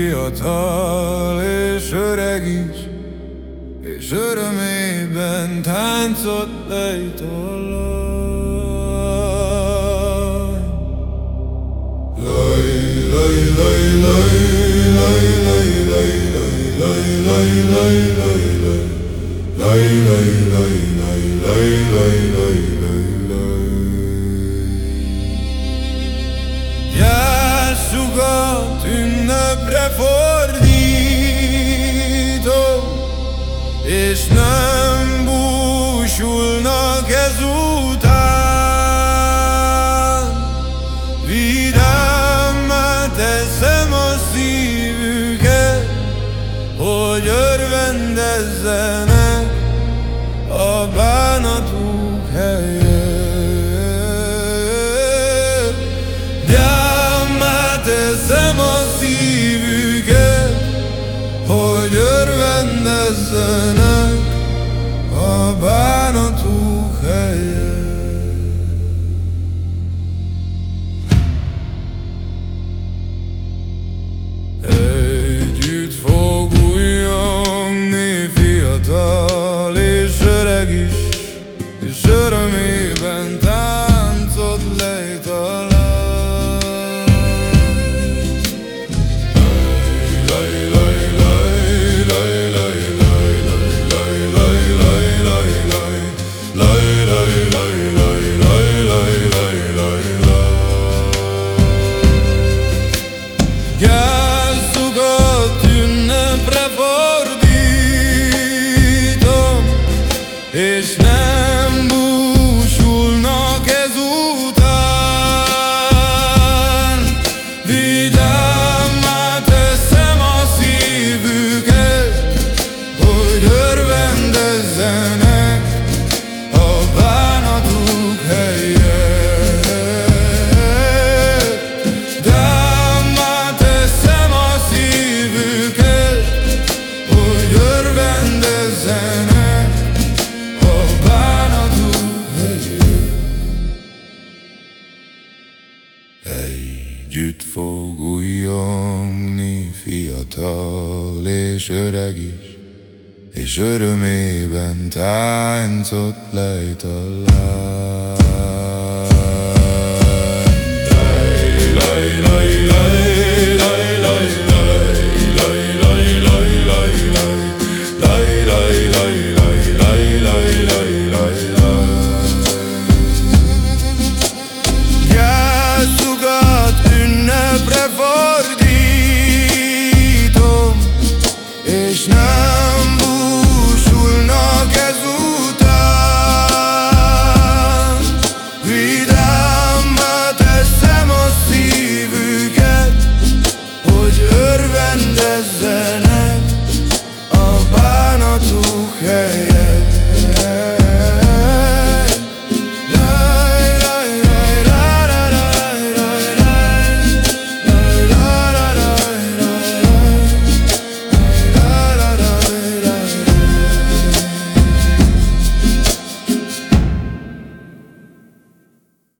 fiatal és öreg is, és örömében táncot lejt a Laj, laj, laj, laj, laj, laj, laj, laj, laj, laj, laj, laj, laj, laj, laj, laj, laj, laj, laj, laj. Ünnepre fordítom, és nem búsulnak ezután. Vidámmá teszem a szívüket, hogy örvendezzenek a bánatuk helyett. Gyámmá The night. Együtt fog újjongni fiatal és öreg is, és örömében táncot lejt a lány. Laj, laj, laj, laj, laj, laj, duche jest